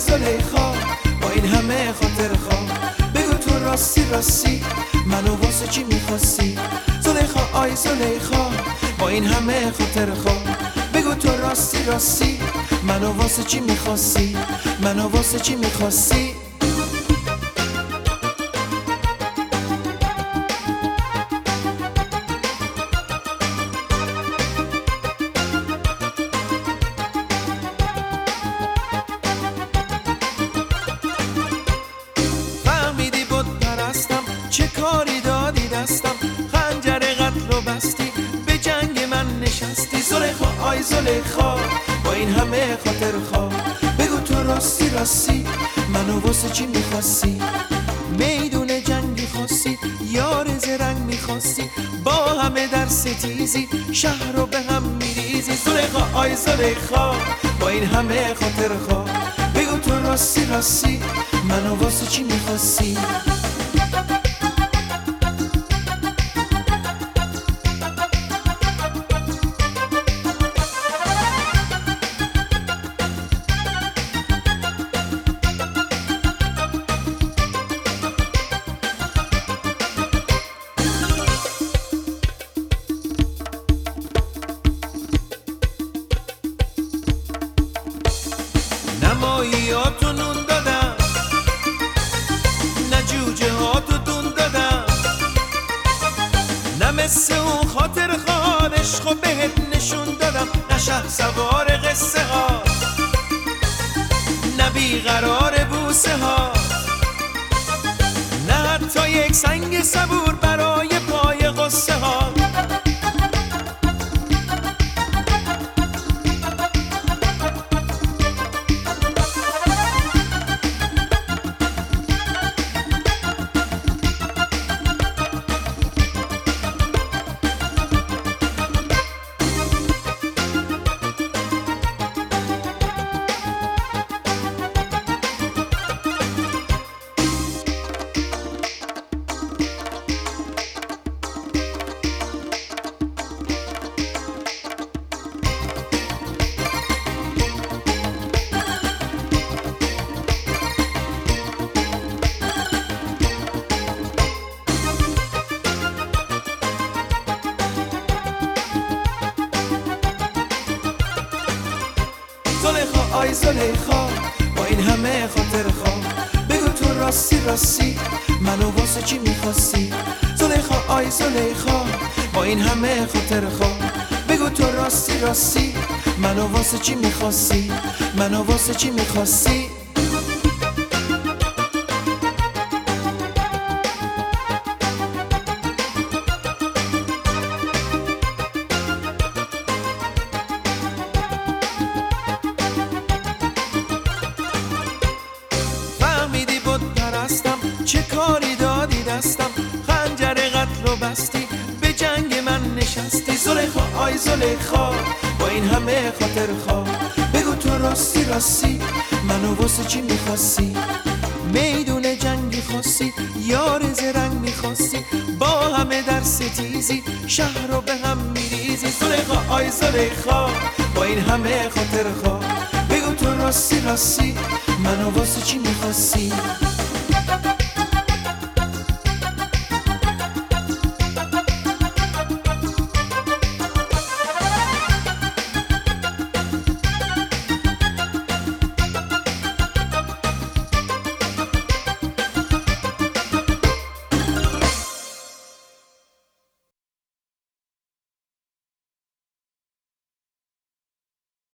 زلیخا با این همه خاطر خواه بگو تو راستی راستی منو واسه چی می‌خواستی؟ زلیخا آی زلیخا با این همه خاطر خواه بگو تو راستی راستی منو واسه چی می‌خواستی؟ منو واسه چی می‌خواستی؟ زلیخا با این همه خاطر خواه بگو تو راستی راستی منو واسه چی می‌خواستی؟ میدون جنگی خواستی یار زرنگ می‌خواستی با همه در ستیزی شهر رو به هم میریزی. زلیخا آی زلیخا با این همه خاطر خواه بگو تو راستی راستی منو واسه چی می‌خواستی؟ نماییاتو نون دادم. نه جوجه هاتو دون دادم. نه مثل اون خاطر خانش خب بهت نشون دادم. نه شه سوار قصه ها. نه بیقرار بوسه ها. نه حتی یک سنگ صبور برای زلیخا آی زلیخا با این همه خاطر خواه بگو تو راستی راستی منو واسه چی می‌خواستی؟ زلیخا آی زلیخا با این همه خاطر خواه بگو تو راستی راستی منو واسه چی می‌خواستی؟ منو واسه چی می‌خواستی؟ زلیخا با این همه خاطر خواه بگو تو راستی راستی منو واسه چی می‌خواستی؟ میدون جنگی خواستی یار زرنگ می‌خواستی با همه در ستیزی شهر رو به هم میریزی. زلیخا آی زلیخا با این همه خاطر خواه بگو تو راستی راستی منو واسه چی می‌خواستی؟